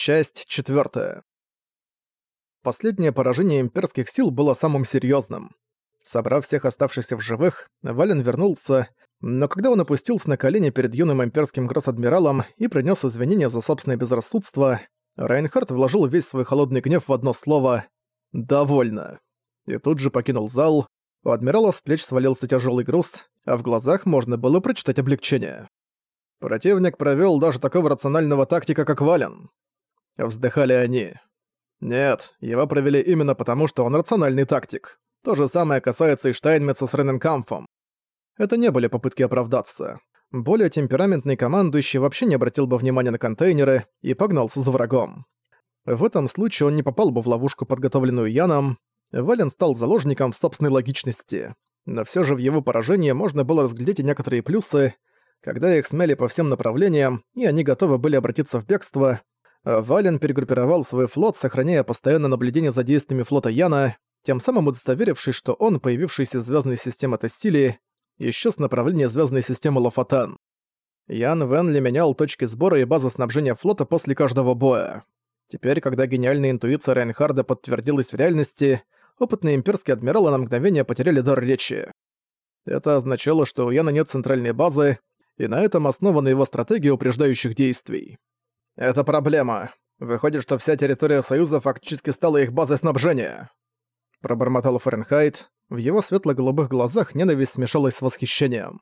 Часть 4. Последнее поражение имперских сил было самым серьезным. Собрав всех оставшихся в живых, Вален вернулся, но когда он опустился на колени перед юным имперским гросс-адмиралом и принес извинения за собственное безрассудство, Райнхард вложил весь свой холодный гнев в одно слово «довольно». И тут же покинул зал, у адмирала с плеч свалился тяжелый груз, а в глазах можно было прочитать облегчение. Противник провёл даже такого рационального тактика, как Вален. Вздыхали они. Нет, его провели именно потому, что он рациональный тактик. То же самое касается и Штайнмитца с Рененкамфом. Это не были попытки оправдаться. Более темпераментный командующий вообще не обратил бы внимания на контейнеры и погнался за врагом. В этом случае он не попал бы в ловушку, подготовленную Яном. Вален стал заложником собственной логичности. Но всё же в его поражении можно было разглядеть и некоторые плюсы, когда их смяли по всем направлениям, и они готовы были обратиться в бегство, Вален перегруппировал свой флот, сохраняя постоянное наблюдение за действиями флота Яна, тем самым удостоверившись, что он, появившийся из звездной системы Тессили, исчез с направления звездной системы Лофатан. Ян Венли менял точки сбора и базы снабжения флота после каждого боя. Теперь, когда гениальная интуиция Рейнхарда подтвердилась в реальности, опытные имперские адмиралы на мгновение потеряли дар речи. Это означало, что у Яна нет центральной базы, и на этом основана его стратегия упреждающих действий. «Это проблема. Выходит, что вся территория Союза фактически стала их базой снабжения». Пробормотал Фаренхайт. В его светло-голубых глазах ненависть смешалась с восхищением.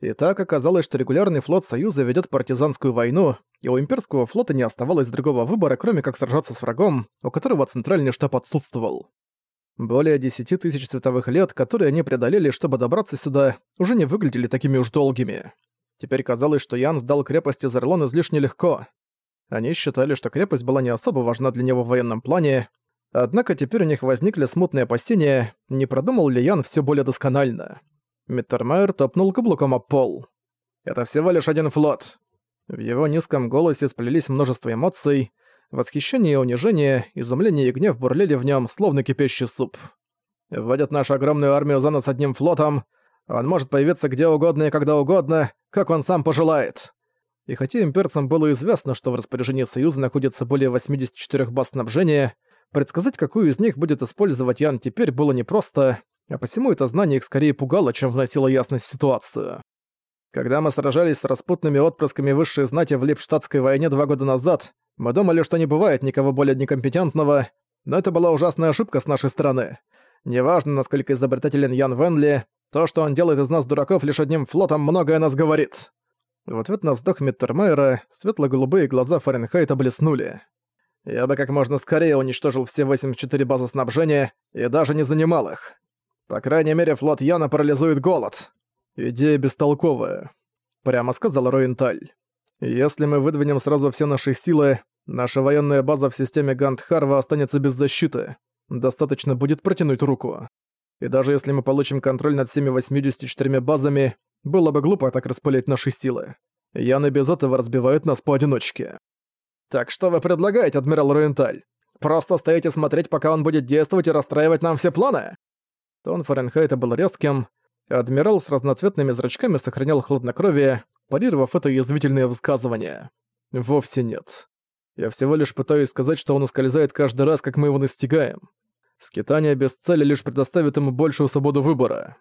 И так оказалось, что регулярный флот Союза ведет партизанскую войну, и у имперского флота не оставалось другого выбора, кроме как сражаться с врагом, у которого центральный штаб отсутствовал. Более десяти тысяч световых лет, которые они преодолели, чтобы добраться сюда, уже не выглядели такими уж долгими. Теперь казалось, что Ян сдал крепость Изерлон излишне легко. Они считали, что крепость была не особо важна для него в военном плане, однако теперь у них возникли смутные опасения, не продумал ли Ян все более досконально. Миттермайер топнул каблуком об пол. «Это всего лишь один флот». В его низком голосе сплелись множество эмоций, восхищение и унижение, изумление и гнев бурлили в нем, словно кипящий суп. «Вводят нашу огромную армию за нас одним флотом. Он может появиться где угодно и когда угодно, как он сам пожелает. И хотя имперцам было известно, что в распоряжении Союза находится более 84 баз снабжения, предсказать, какую из них будет использовать Ян теперь, было непросто, а посему это знание их скорее пугало, чем вносило ясность в ситуацию. Когда мы сражались с распутными отпрысками высшей знати в Липштадтской войне два года назад, мы думали, что не бывает никого более некомпетентного, но это была ужасная ошибка с нашей стороны. Неважно, насколько изобретателен Ян Венли, то, что он делает из нас дураков лишь одним флотом, многое нас говорит. В ответ на вздох Миттермайера светло-голубые глаза Фаренхайта блеснули. «Я бы как можно скорее уничтожил все 84 базы снабжения и даже не занимал их. По крайней мере, флот Яна парализует голод. Идея бестолковая», — прямо сказал Роенталь. «Если мы выдвинем сразу все наши силы, наша военная база в системе Гандхарва останется без защиты. Достаточно будет протянуть руку. И даже если мы получим контроль над всеми 84 базами, было бы глупо так распылять наши силы. Яны без этого разбивают нас поодиночке. Так что вы предлагаете, адмирал Руенталь? Просто стоите смотреть, пока он будет действовать и расстраивать нам все планы? Тон Фаренхайта был резким. Адмирал с разноцветными зрачками сохранял хладнокровие, парировав это язвительное высказывание. Вовсе нет. Я всего лишь пытаюсь сказать, что он ускользает каждый раз, как мы его настигаем. Скитание без цели лишь предоставит ему большую свободу выбора.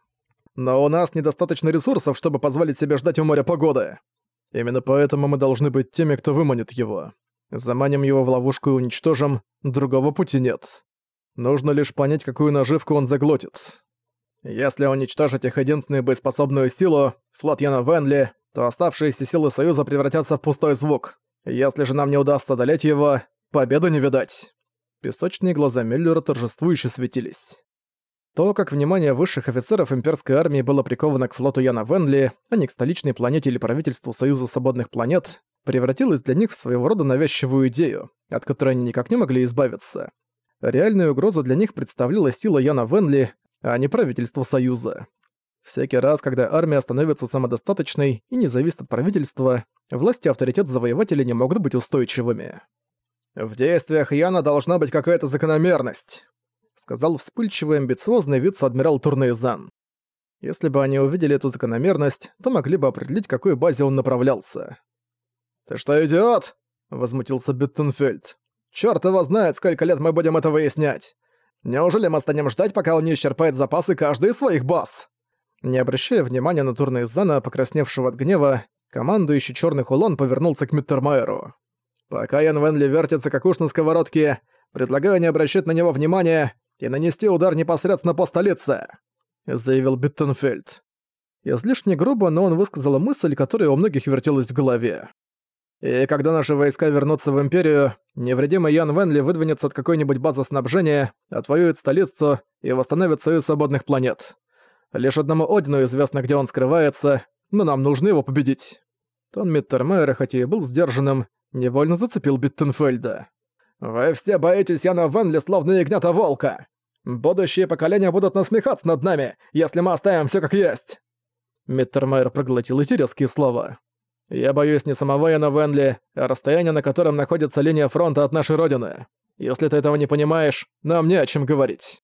Но у нас недостаточно ресурсов, чтобы позволить себе ждать у моря погоды. Именно поэтому мы должны быть теми, кто выманит его. Заманим его в ловушку и уничтожим, другого пути нет. Нужно лишь понять, какую наживку он заглотит. Если уничтожить их единственную боеспособную силу, флот Яна Венли, то оставшиеся силы Союза превратятся в пустой звук. Если же нам не удастся одолеть его, победу не видать. Песочные глаза Миллера торжествующе светились. То, как внимание высших офицеров имперской армии было приковано к флоту Яна Венли, а не к столичной планете или правительству Союза Свободных Планет, превратилось для них в своего рода навязчивую идею, от которой они никак не могли избавиться. Реальную угрозу для них представляла сила Яна Венли, а не правительство Союза. Всякий раз, когда армия становится самодостаточной и не зависит от правительства, власти и авторитет завоевателей не могут быть устойчивыми. В действиях Яна должна быть какая-то закономерность сказал вспыльчивый амбициозный вице-адмирал Турнейзан. Если бы они увидели эту закономерность, то могли бы определить, какой базе он направлялся. «Ты что, идиот? возмутился Биттенфельд. «Чёрт его знает, сколько лет мы будем это выяснять! Неужели мы станем ждать, пока он не исчерпает запасы каждый из своих баз?» Не обращая внимания на Турнейзана, покрасневшего от гнева, командующий Чёрных Улон повернулся к Миттермайеру. «Пока Ян Венли вертится как уж на сковородке, предлагаю не обращать на него внимания и нанести удар непосредственно по столице», — заявил Биттенфельд. Излишне грубо, но он высказал мысль, которая у многих вертелась в голове. И когда наши войска вернутся в Империю, невредимый Ян Венли выдвинется от какой-нибудь базы снабжения, отвоюет столицу и восстановит союз свободных планет. Лишь одному Одину известно, где он скрывается, но нам нужно его победить. Тон Миттермайера, хотя и был сдержанным, невольно зацепил Биттенфельда. «Вы все боитесь Яна Венли словно ягнята волка! Будущие поколения будут насмехаться над нами, если мы оставим все как есть!» Миттермайер проглотил эти резкие слова. Я боюсь не самого Яна Венли, а расстояния, на котором находится линия фронта от нашей родины. Если ты этого не понимаешь, нам не о чем говорить».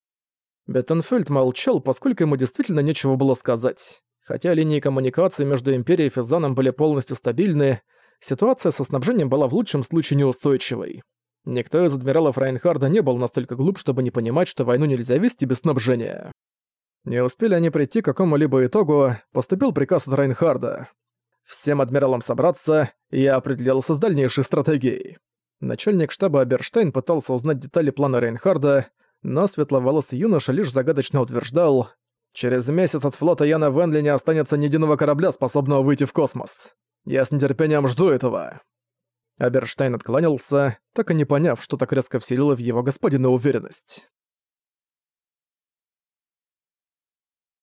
Беттенфельд молчал, поскольку ему действительно нечего было сказать. Хотя линии коммуникации между Империей и Физаном были полностью стабильны, ситуация со снабжением была в лучшем случае неустойчивой. Никто из адмиралов Райнхарда не был настолько глуп, чтобы не понимать, что войну нельзя вести без снабжения. Не успели они прийти к какому-либо итогу, поступил приказ от Райнхарда. Всем адмиралам собраться, я определился с дальнейшей стратегией. Начальник штаба Аберштейн пытался узнать детали плана Рейнхарда, но светловолосый юноша лишь загадочно утверждал, «Через месяц от флота Яна Венли не останется ни единого корабля, способного выйти в космос. Я с нетерпением жду этого». Аберштейн откланялся, так и не поняв, что так резко вселило в его господина уверенность.